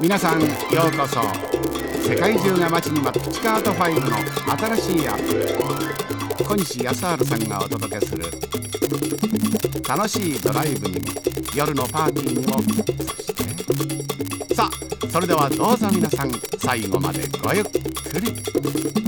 皆さんようこそ世界中が待ちに待ったピチカート5の新しいアップ小西康晴さんがお届けする楽しいドライブにも夜のパーティーにもそしてさあそれではどうぞ皆さん最後までごゆっくり。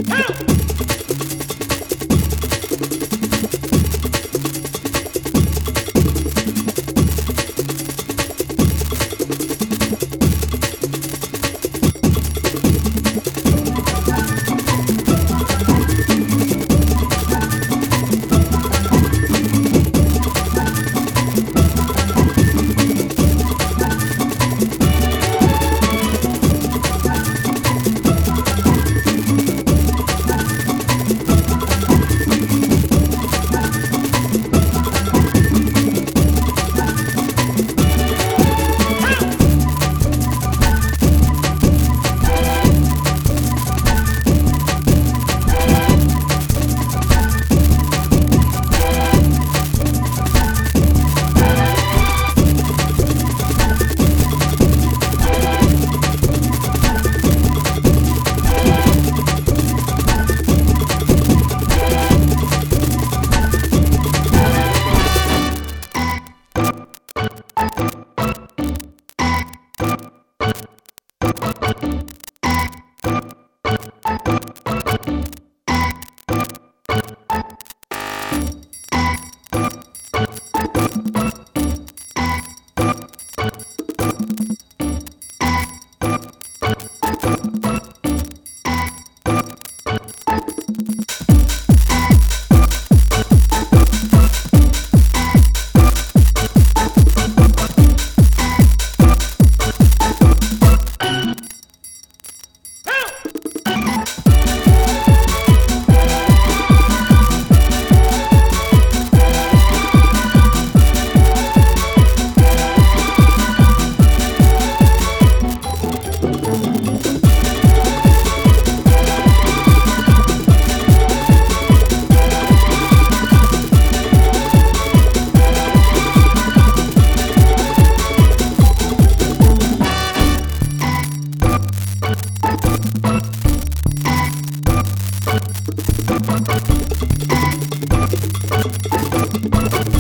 Thank